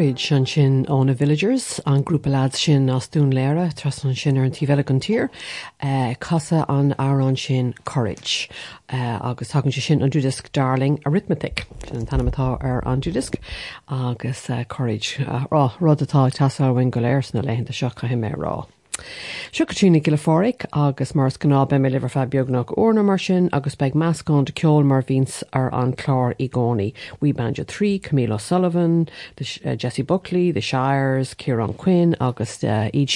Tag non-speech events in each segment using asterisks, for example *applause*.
Courage an sin ó na villagers an grúpa lad sin as dún léire tras an sin ar an tíhile an tír uh, casa an árán sin Courage uh, agus hagann se sin an dúdisc darling arithmetic sin an tanimetá ar an dúdisc agus uh, Courage uh, rá rud atá tasahhain go léir na leihananta seach a himé rá. Seo gotína giile fóric agus mars gná be mé liver fe beagnach orna mar sin agus beag meascán de ceol mar víns ar an chlár i gcónaí. Bhí banjo 3 Camille O'Sullivan, uh, Jessie Buckley, the Shires, Kieran Quinn agus uh, í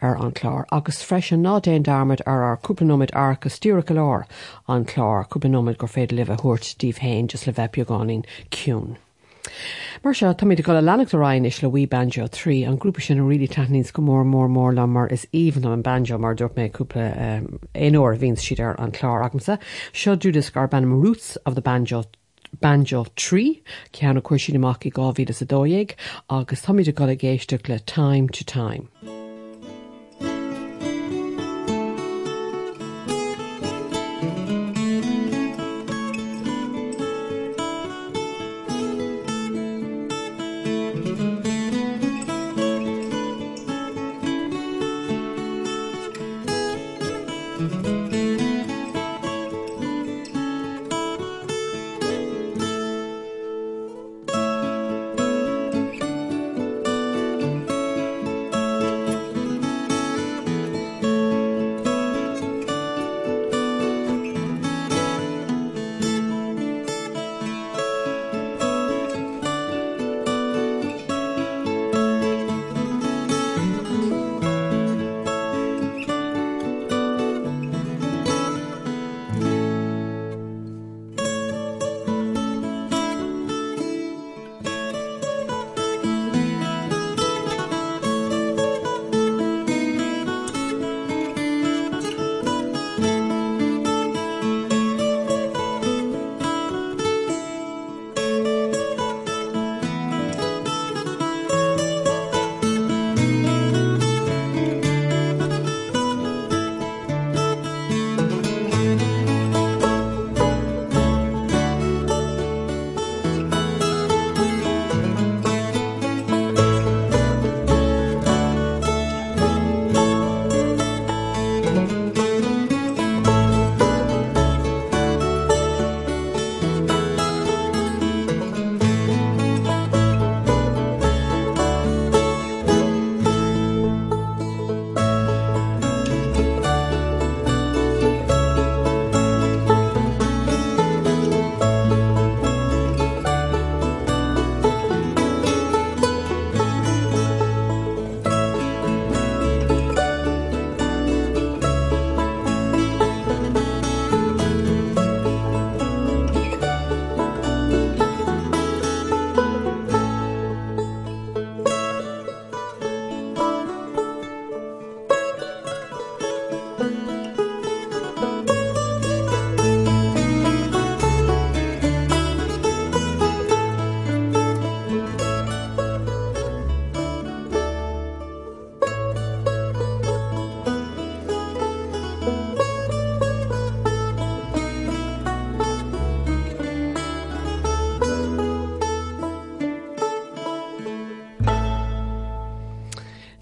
ar an chlár agus freisin ná déon darmid ar ar cúplanomid ar go stúra go láir an chlár cúplanomid gur féidir live thuirt díh hain just le bheith beagáin ciún. Mar se tá go le lenaachtarráin is le bhí banjo trí an grúpa sin a ri tanís go mór mór mór le mar is omhan an banjo mar dúirt mé cúpla um, éóir vín siad ar an chlár. Agamsa, seo dúdas gar ban roots of the banjo banjo trí ceanna cuaisií amach i gáhí a dóéig agus thoidir go a géisteach le time to time.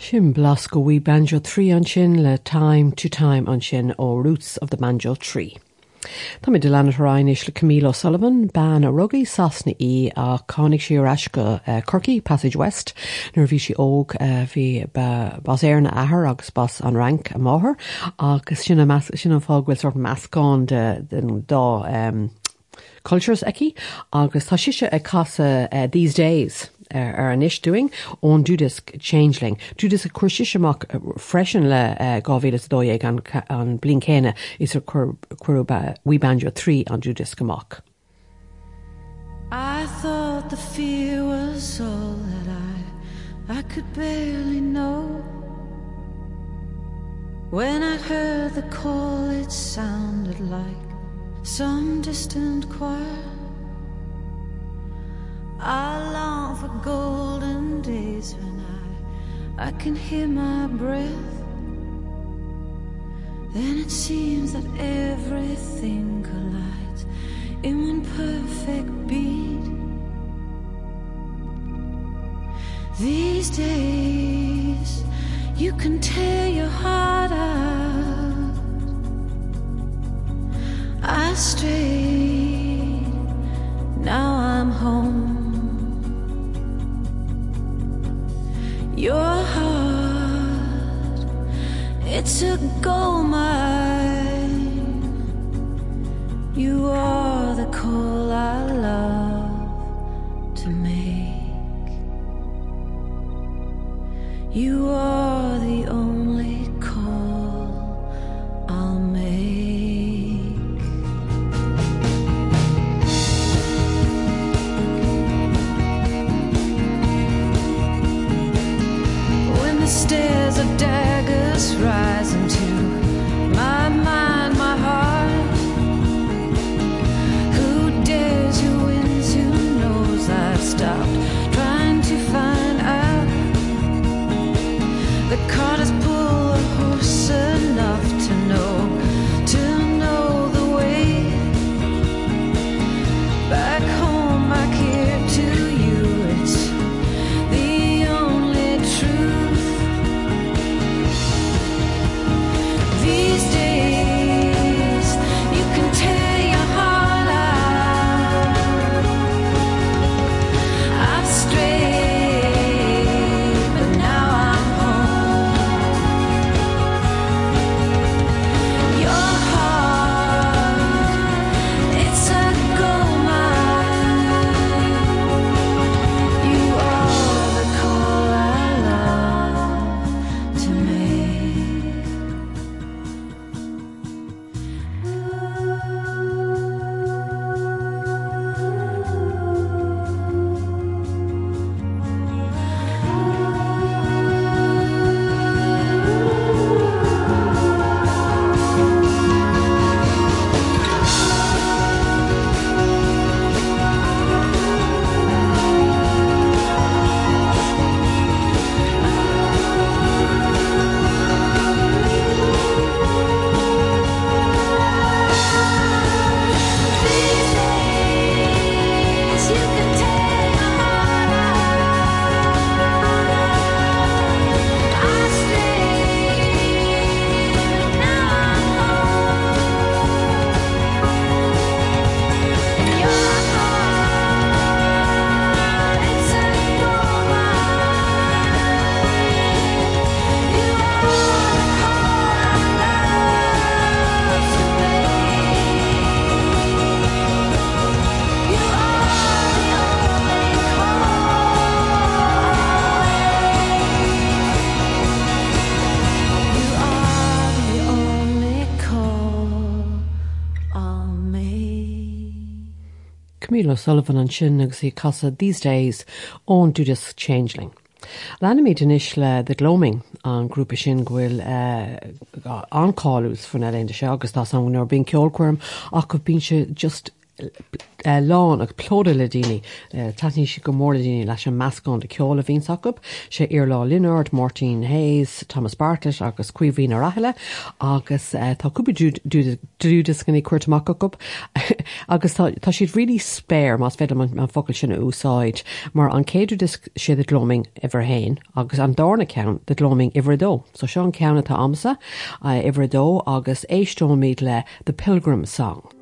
Sin blas go bhí banjo trí an sin le time to time an sin ó Roots of the Banjo Tree. Tá mé de lenaráinis le Camille O'Sullivan ban a rugaí sasna í a cánig si ras go uh, Corky Passage West nuair bhí si óg uh, bhí bas éarna ahar agus bas an rank a máthair agus sinna sin fághfuil sort meascán den dá cultures eici agus tá siise ag casa uh, these days. Ar ar an isúing ón dúdisc changeling. Dúdas a chuisiiseach freisin le gáhéle dóag an, an blin chéine is ar trí an dúdisc amach. I thought the fear was all that I I could barely know When I heard the call it sounded like some distant choir for golden days when I I can hear my breath Then it seems that everything collides in one perfect beat These days, you can tear your heart out. I strayed, it's a gold mine. You are Camille O'Sullivan an sin agus í casa these days ón dúdas changeling. Leanimid inis le de Gloaming an grúpa sin ghfuil uh, anáús fan eléon se agus tá an ar bín ceolcuirm ach go bín se just lán ag plóda le daine uh, taní si go mór le daine leis an de ceola vín sacb sé ar lá Linnard, Martin Hayes, Thomas Bartlett agus cuihín a rahile agus uh, tá cúpa dúdas ganna cuairtamach go *laughs* agus tá siad rilí spéir más man man focail sinna úsáid. Mar an céadú siad Gloaming iwwer héin agus an dána cean de Gloaming iwwer dó, so seo an ceanna tá amsa uh, iwwer dó agus éistóid le the Pilgrim Song.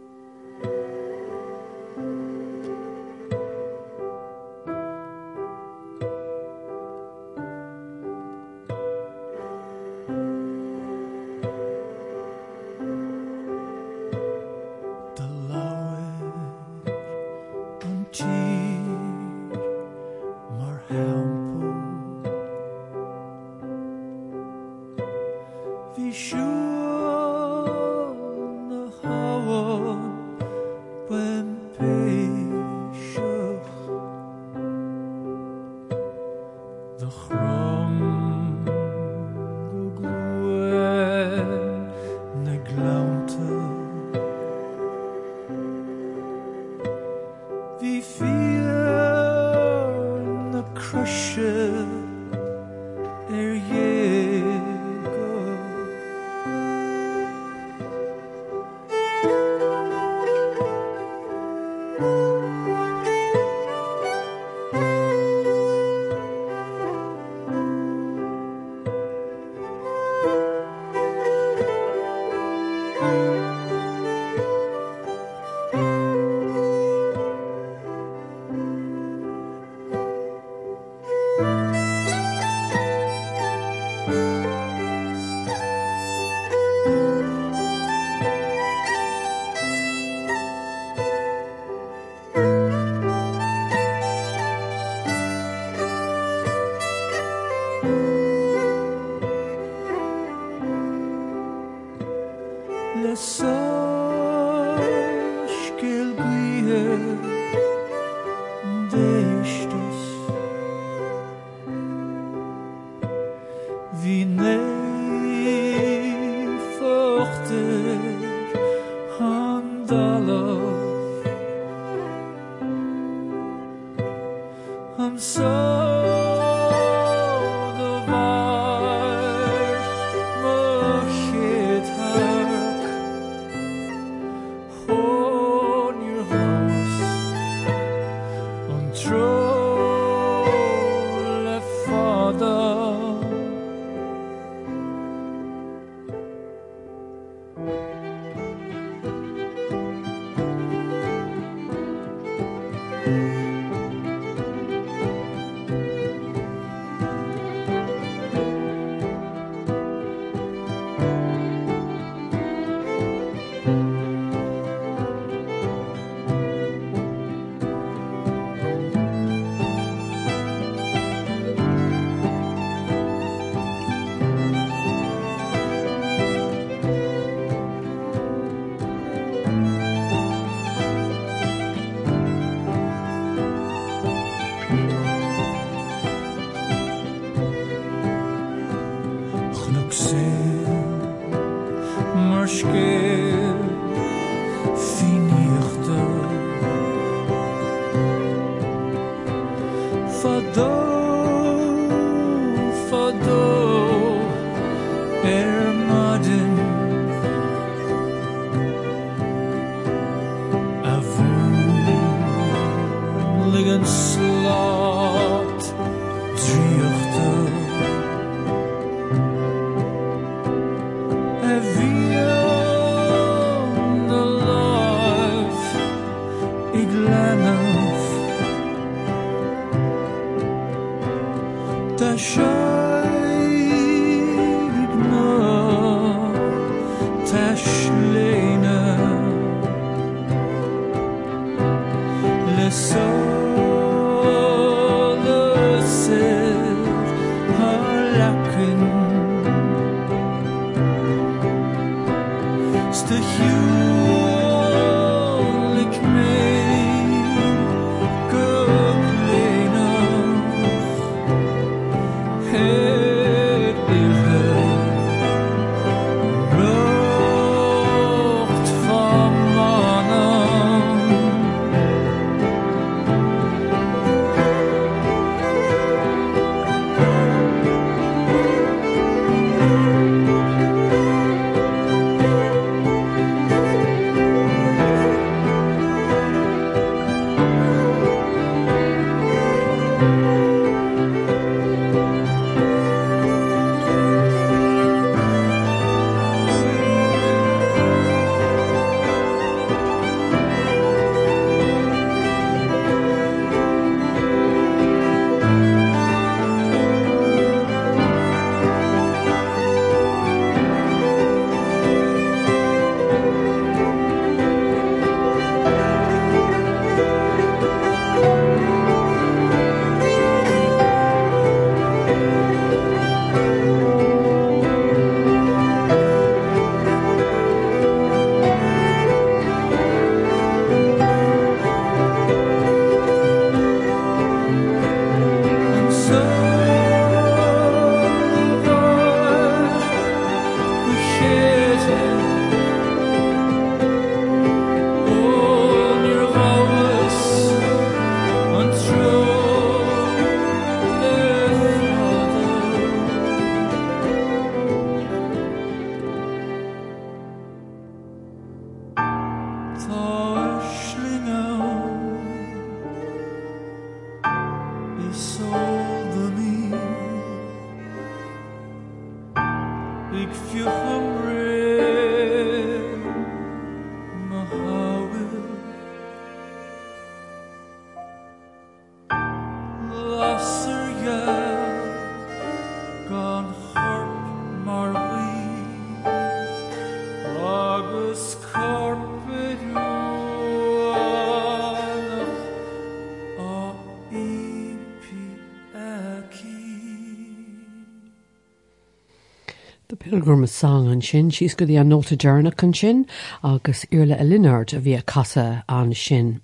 Pilgrim's Song an sin síos go dtí an nóta dearnach an sin agus Iarla Ó Lionáird a bhí a casa an sin.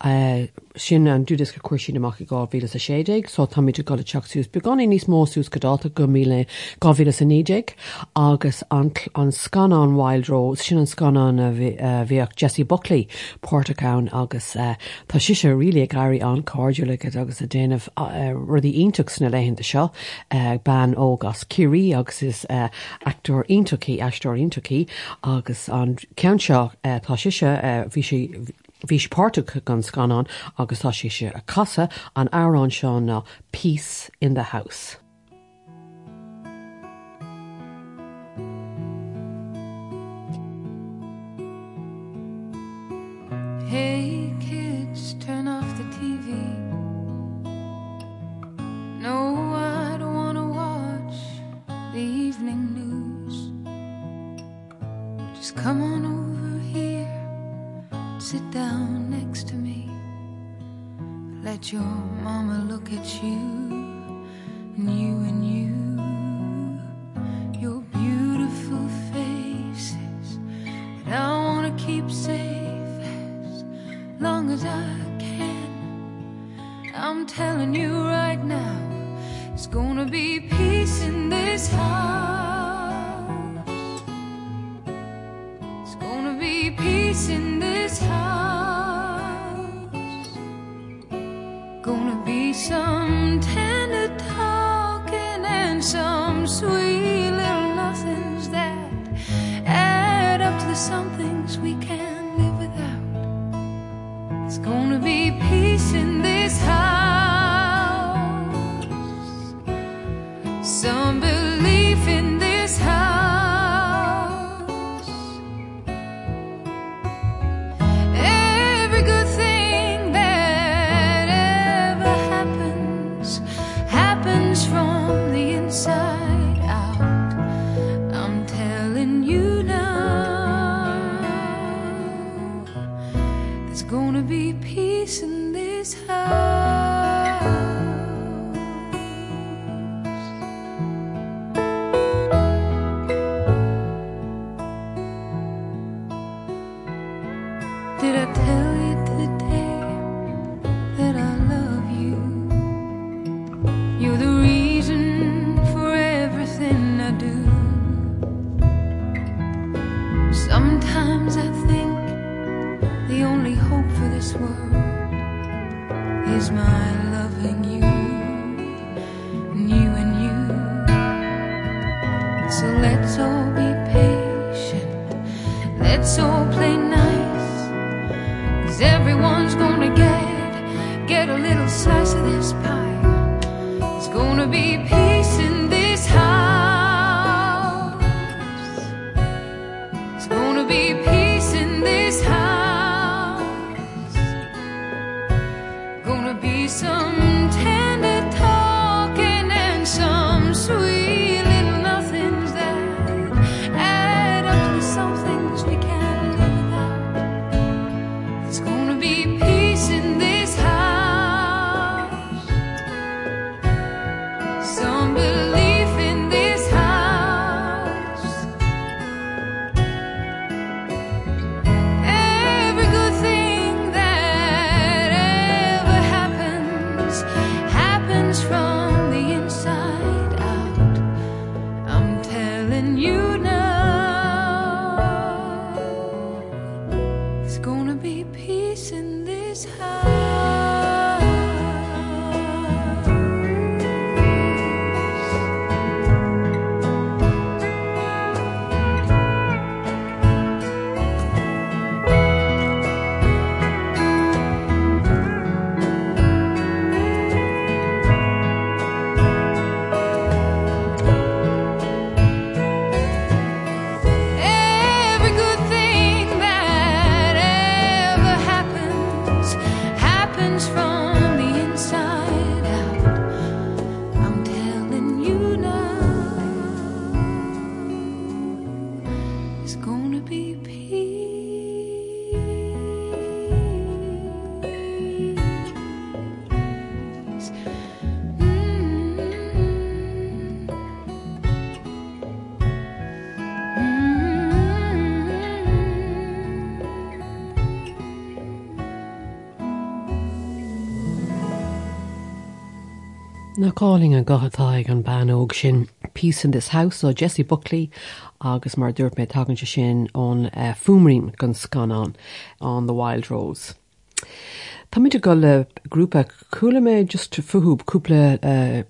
Uh, Uh, sin an dúdas go cuairsin amach gá vílas a séideig, só tá míidir go teachsús beganí níos mósús godáta go míle gávílas a níideig agus an, an scan an Wildró sin an scan an bhíoh Jesse Buckley Portacán agus uh, tá si sé ri ri gaiirí an cardúla agus a déanamh uh, rudí intuach na leihananta seo uh, ban ógas Kirí agus is uh, actor intuí eistóir intuí agus an cean seo uh, tá si se uh, bhí sé Bhí spáirrtacha gan scanán agus tá sé se a casa an árán seán ná Peace in the House. Hey kids, turn off the TV. No, I don't wanna watch the evening news. Just come on here, sit down next to me. Let your mama look at you, and you and you. Your beautiful faces and I wanna keep safe as long as I can. I'm telling you right now, it's gonna be peace in this house. Na cáling an gochatáig an ban óg sin Peace in this House ó Jessie Buckley agus mar dúirt mé tagann se sin ón uh, fumrím gon scanán an the Wild Rose. Tá míidir go le grúpa coolla mé just fuhúb cúpla uh,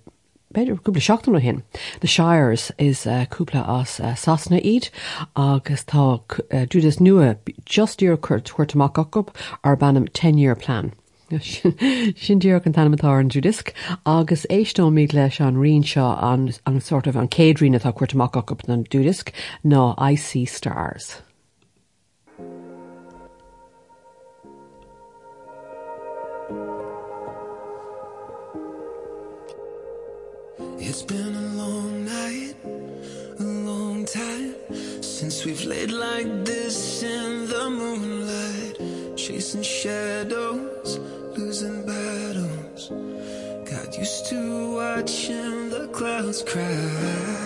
beidir cúpla seachtain hin. The Shires is uh, cúpla as uh, sasna iad agus tá uh, dúdas nua just dúr chuirt chuirtamach acop ar bannam 10-year plan. Sin dúach an tanimetá an dúdisc agus éistó míad leis an rion seo an, an sort of an céadrín atá chuirtamach acop an dúdisc ná IC Stars. It's been a long night, a long time since we've laid like this in the moonlight, chasing shadows, used to watching the clouds cry.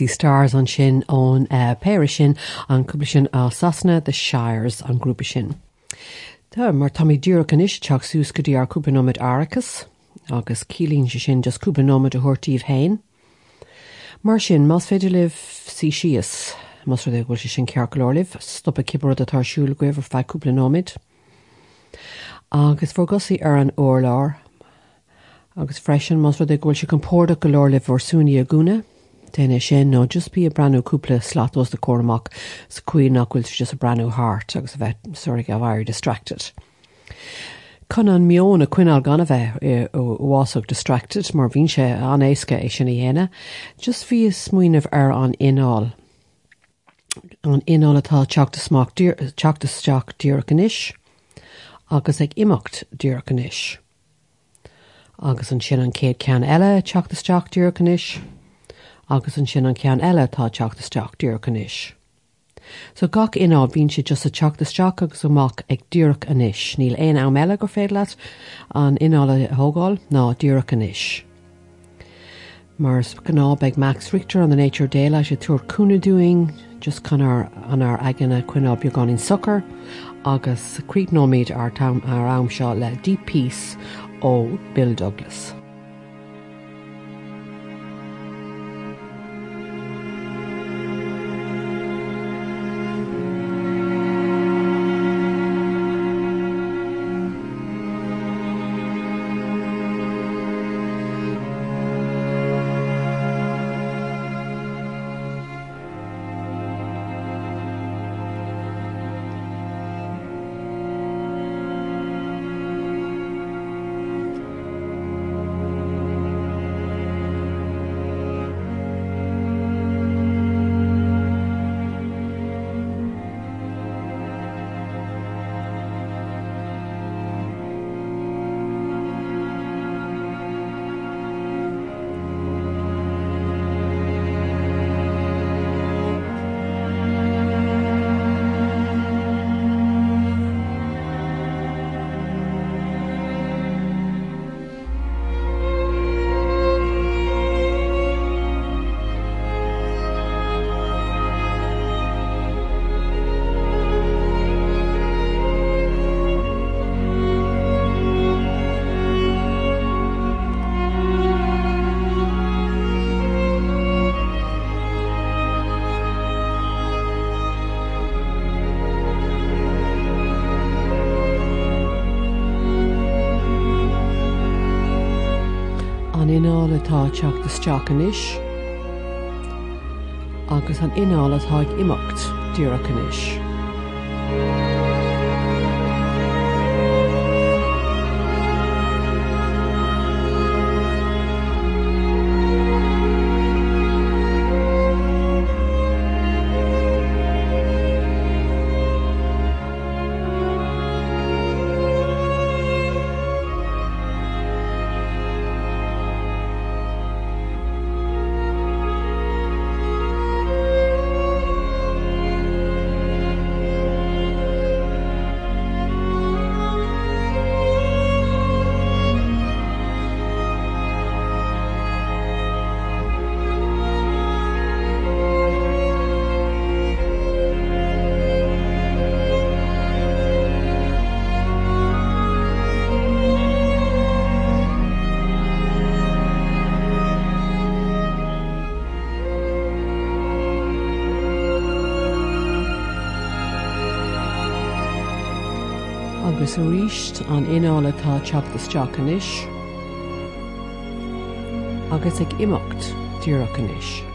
I stars an sin ón uh, péiri sin an sin á sasna the Shires an grúpa sin. Tá mar tá dúra an is teach sús go dtí ar cúpanóid arachas agus cílín se sin just cúpanóid a thuirtíomh hain. Mar sin más féidir libh sí sios mas ru bhil se sin cearcolóirlih, stoppa cibbar a tarsúla goibh ar feúpla nóid. Agus gosaí ar an óláir agus freisin mas ru ghfuil se compórda go leirlih orsúní a gúna, Déine sin nó just bí a breú cúpla slatós de choramach sa cuií nachhfuil just a breú hart agus a bheith suirigh a bhair distracted. Chn an mion a cuiál gan a bheith bhásach distracted mar bhín sé an éisce é sin dhéine, just bhí smuoineh ar an ináil. An ináil atá teachtasteach dúracanis, agus ag imimecht dúracanis. Agus an sin an céad cean eile teachtasteach dúracanis, agus an sin an cean eile tá teachtasteach dúracanis. So gach iná bhín si just a teachtasteach agus amach ag dúach anis, níl éon am meile gur féad leat an inála thógáil ná dúach anis. Mars gná beag Max Richter an the Nature Déile sé túr cúna doing, just chunar an ar aganna cuiná beag gan in sucker, agus críicnóméid ar tam ar am seo le Peace ó Bill Douglas. Inála tá teach deteachchanis agus an inála tá imimecht dúrachanis. teach isteachchanis, agus ag imimecht dúrachanis.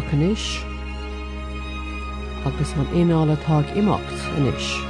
seachanis, agus man inála tá imacht inis.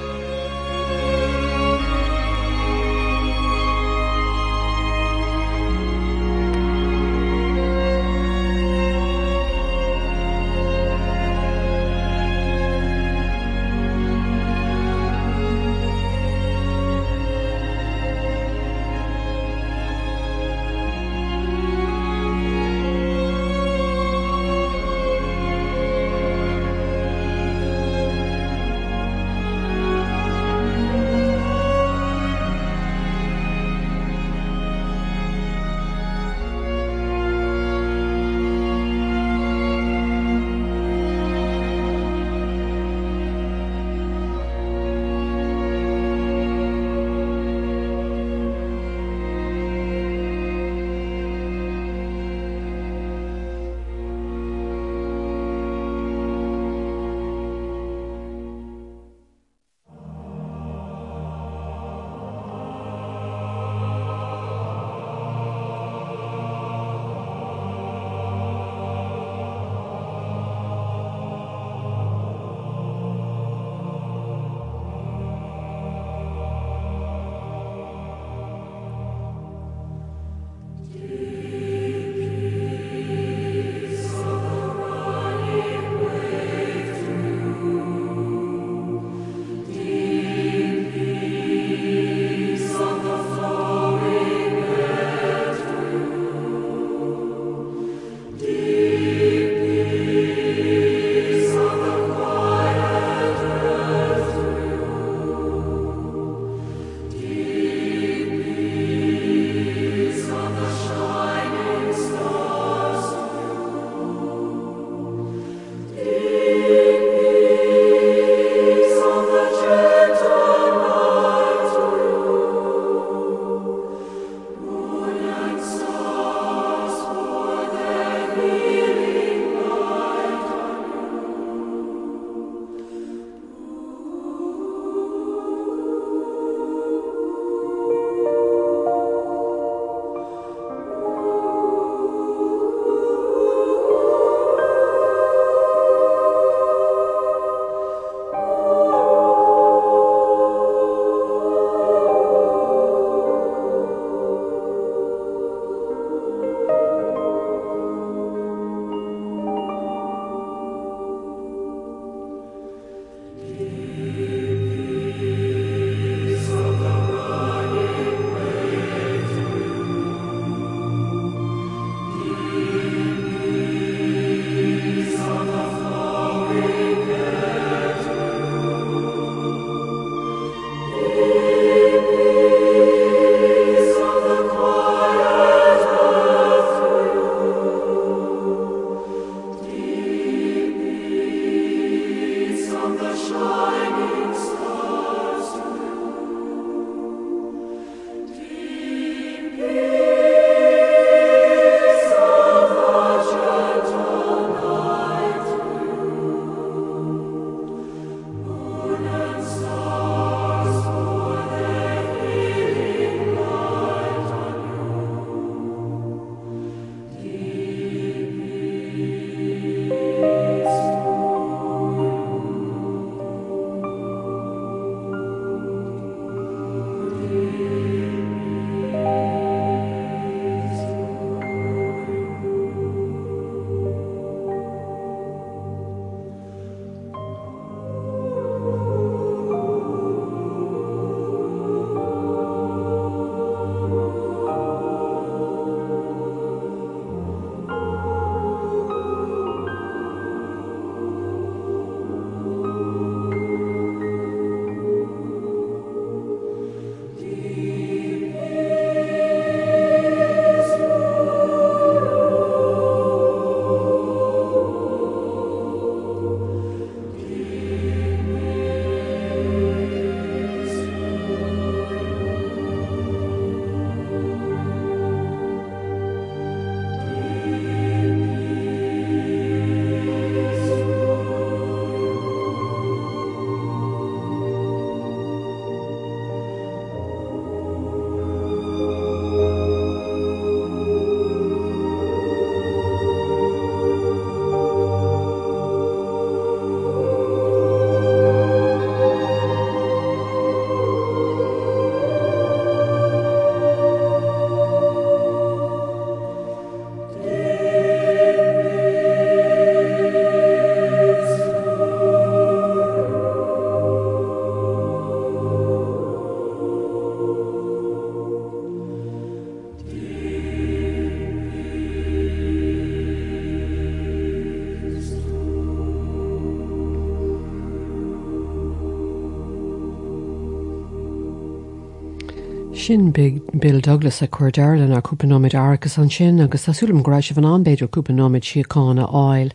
Sin big Bill Douglas a chuir deirlan ar cúpanóid agus an sin agus tásúlam gorá se bhan anbéidir cúpanóid siáánna áil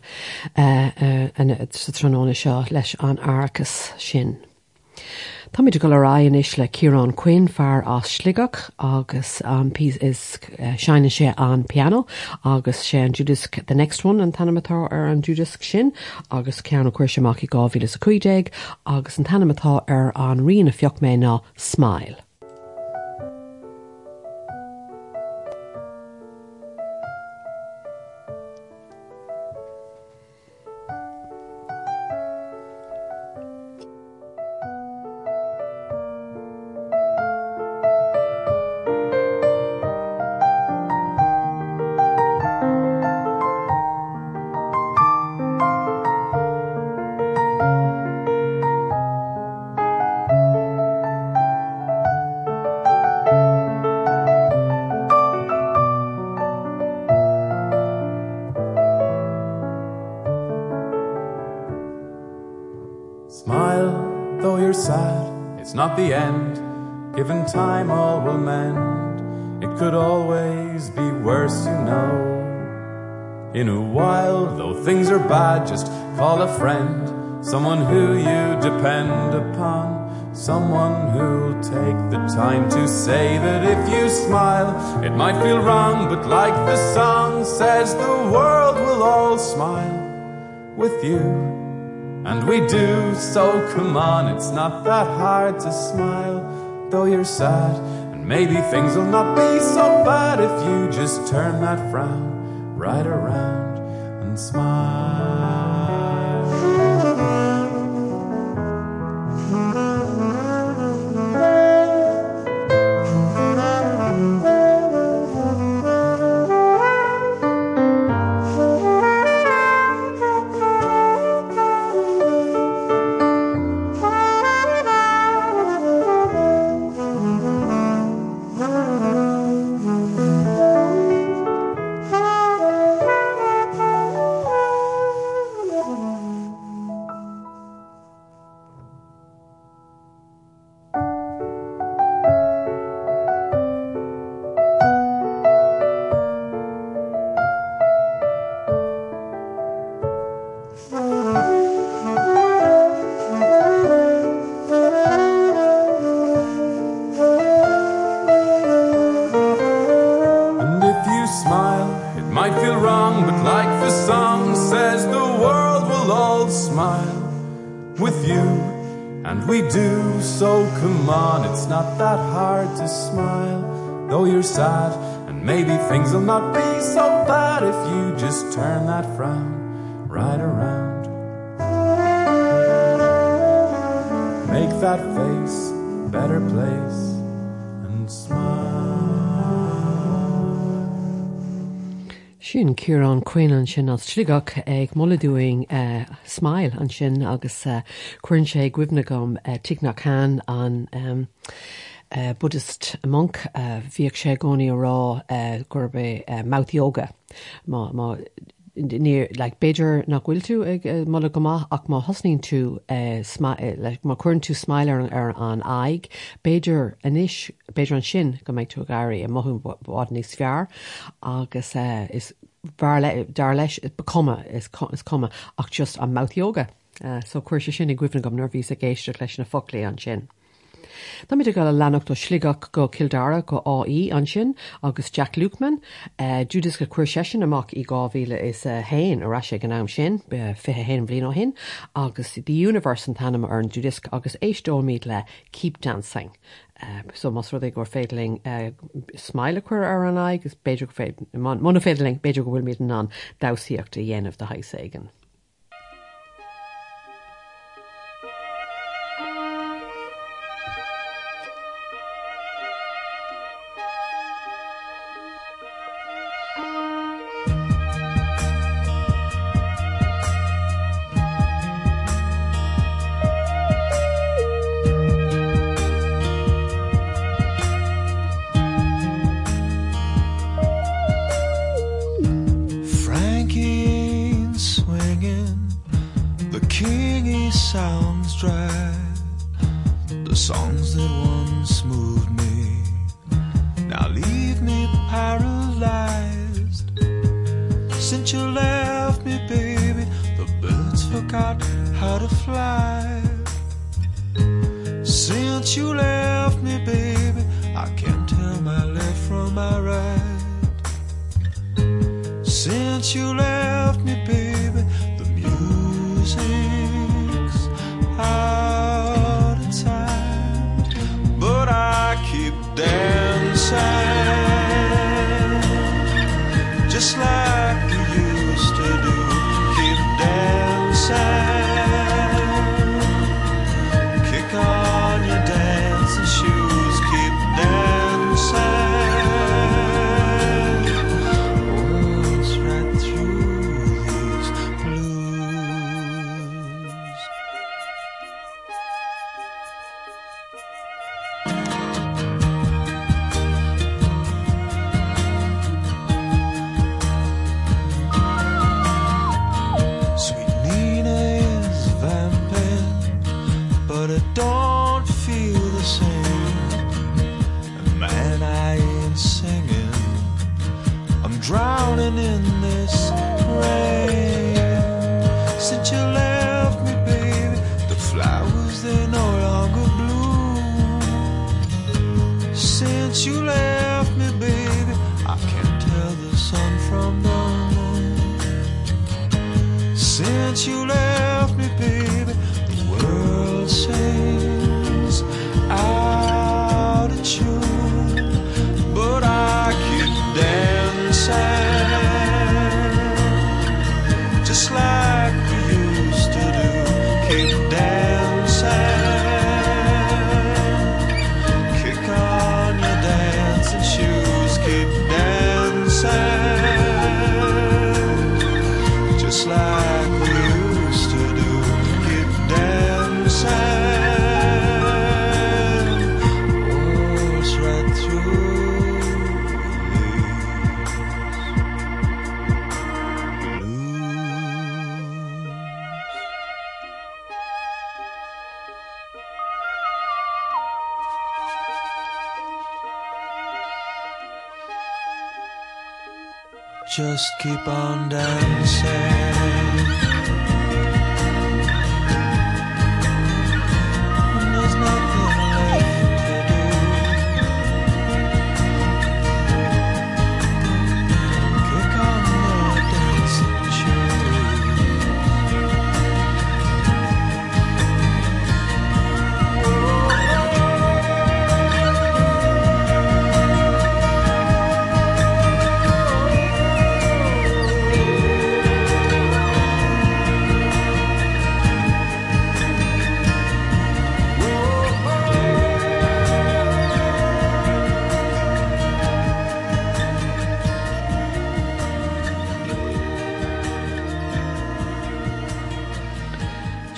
sa tróna seo leis an arcas sin. Táid go lerán is le Kirán Quinn fear as sligach agus an pí is uh, seinine sé an piano agus sé an Judisk the next one an tanamatá ar an Judisk sin agus cean chuir semach i gáhí a chuidéig agus an tanamatá ar an rion a fioch mé ná Smile. Smile, come on, it's not that hard to smile, though you're sad. And maybe things will not be so bad if you just turn that frown not be so bad if you just turn that frown right around. Make that face better place and smile. Sin Kirán Quinn an sin as sligach ag molladúing uh, smail an sin agus uh, chuann sé gwibna gom uh, tinachán an um, Buddhist monk uh, bhíoh sé gcóí rá uh, gurbe near like Beiidir nach bhfuil tú ag mula gomá ach má hosnín tú uh, like, má chun tú ar, an aig. Beiidir inis Beiidir an sin go méid tú gaiirí a mothún bhád níos fear agus uh, is le, leis becoma is, co- ach just an mouth yoga. Uh, so chuir sé sin i gcuimna gom nervhí a géiste leis na folí an sin. Tá mid go lenacht ó sligach go kildara go áí an sin agus Jack Lukeman Judas go cuair sesin amach i gáhíle is uh, héin ará sé gan náam sin be fithe hen blin ó hin agus the Universe an tanam ar an Judisk agus éistómíid le keep dancing. Uh, so mas ru gur féidling uh, smaile chuir ar an agus beidir féidirling beidir go bhfuil míid an dasíocht a dhéanamh de haiségan. Frankie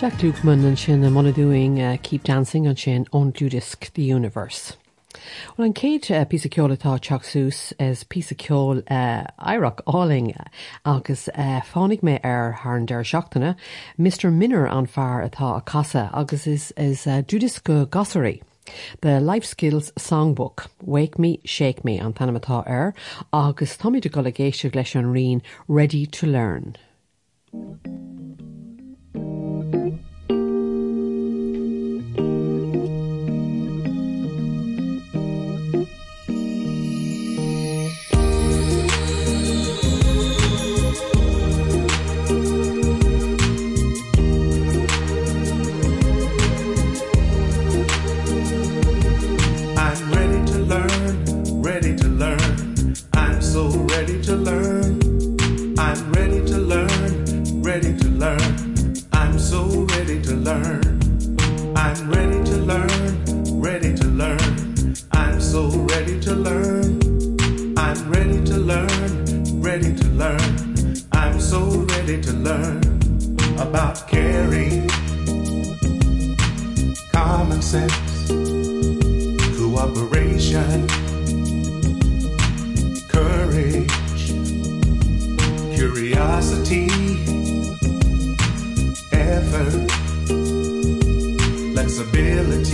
Flechtúman an sin na monaúing uh, Keep Dancing an sin on Judisk the Universe. Well an céit uh, pí ceolatá teachsús is pí ceol uh, Iraq áling uh, agus uh, fánig mé ar th deir seachtainna, Mr. Minner an fear atá a casa agus is is uh, Judis go gasarí. The Life Skills Songbook, Wake Me, Shake Me an Panamatá air agus Tommy de golagéisiú leis an rion ready to learn. Mm -hmm.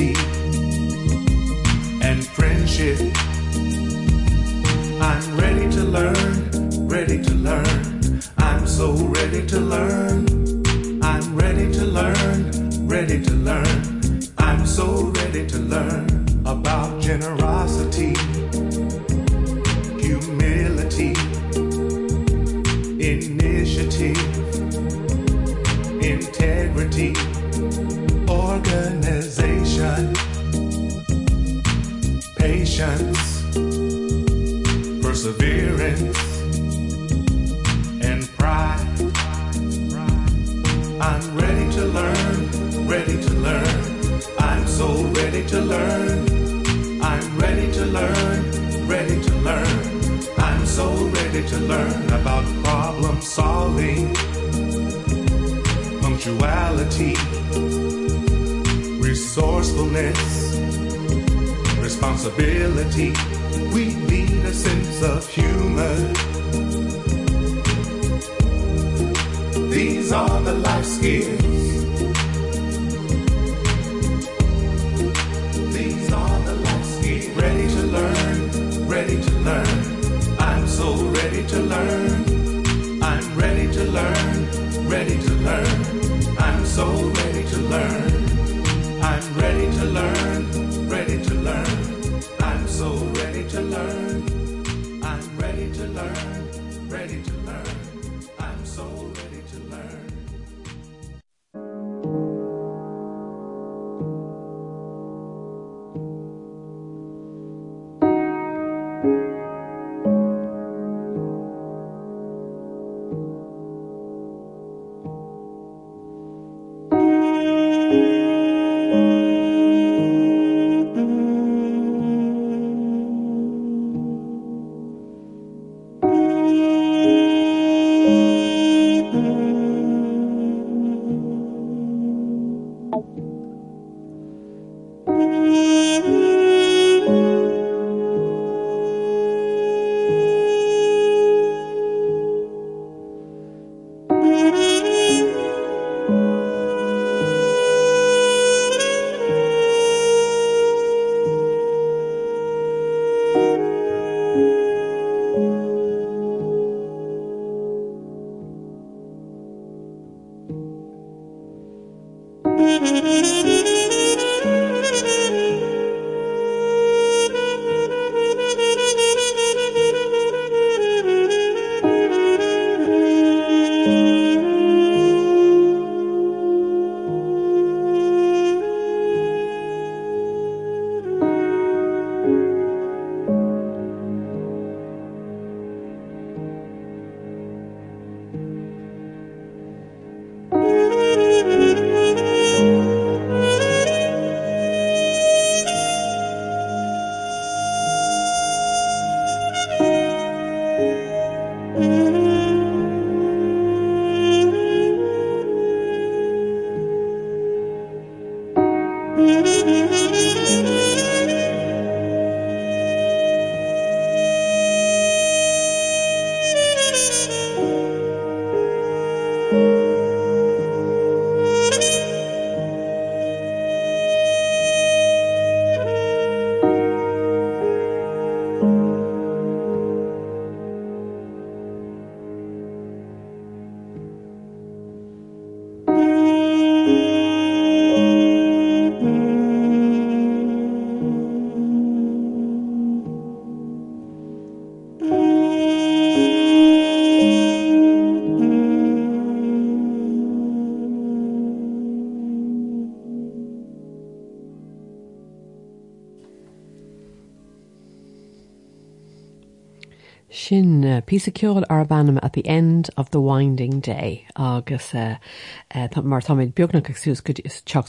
see Uh, pí ceol ar at the end of the winding day agus uh, uh, mar táid beagnach teach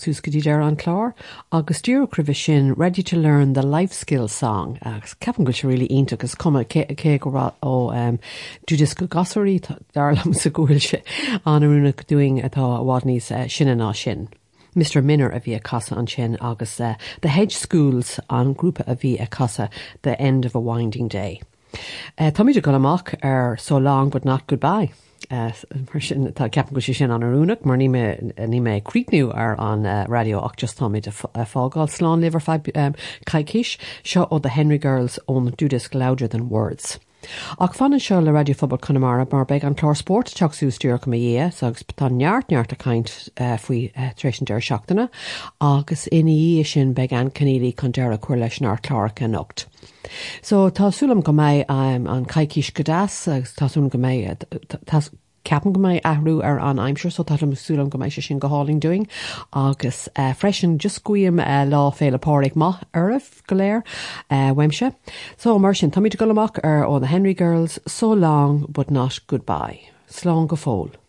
sús gotí dear an chlár agus dúr cribh sin ready to learn the life skill song agus ceapan go se ri ionach agus cuma cé go ó um, dúdis go darlam sa gúil se anarúnach doing atá bhád níos uh, sin. Mr. Minner a bhí a casa an sin agus uh, the hedge schools an grúpa a bhí a casa the end of a winding day. Uh, Táid go amach ar so long but not goodbye. Uh, mar sin tá ceapan go sé sin an arúnach, mar ní ar an uh, radio ach just táid a fágáil slán liver caiiciis seo ó the Henry Girls ón Dúdisc Louder Than Words. Ach fan an seo le radiofobal Connemara Barbeg an chlársport teachsústúr go dhé agus tanneartneart a caiint faoi treisiir seachtainna, agus ina dhé sin be an canéí chun dear a chuir leis ná chlácha nocht. So tásúlam go méid an caiiciis godáas agus táún go méid ceapan go mé ahrú ar an sure so tal musúlam go mééis sin goáling doing agus uh, freisin justcuim uh, eh, lá féle páric ma arh goléir eh, uh, weimse. So mar sin tamid golamach ar ó na Henry Girls so long bud nás goodbye. Slán go fól.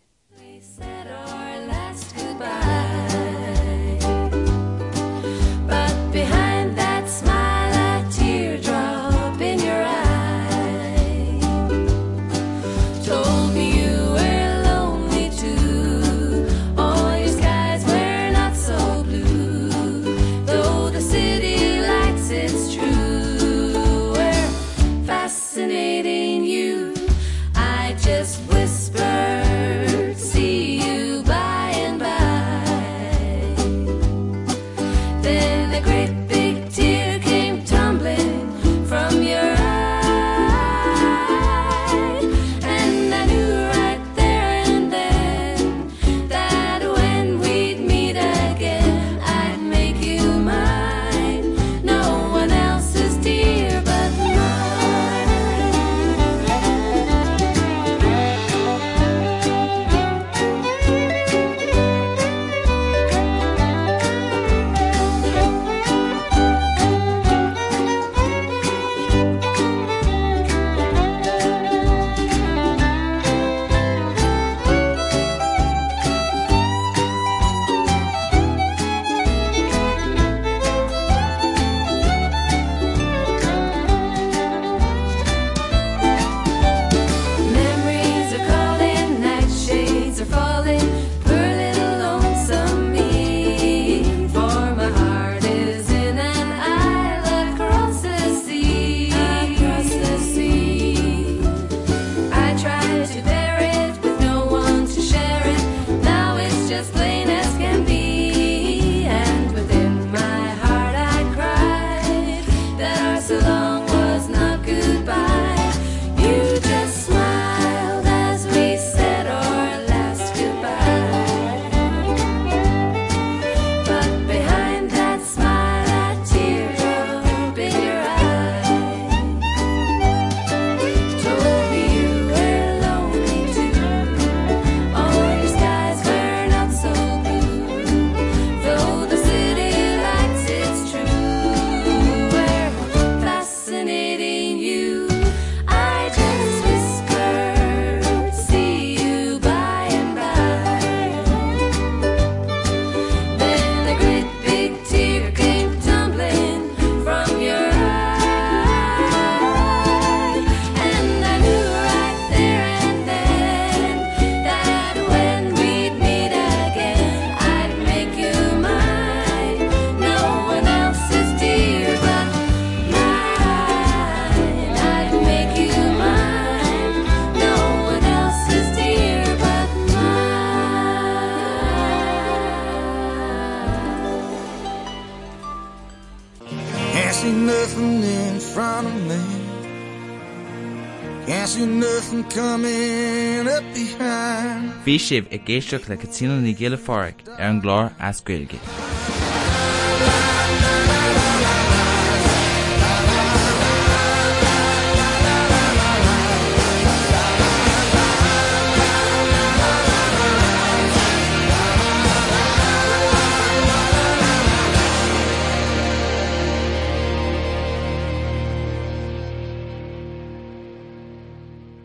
sibh i ggéisteach le catína ní gileáric ar an gláir ascuilge.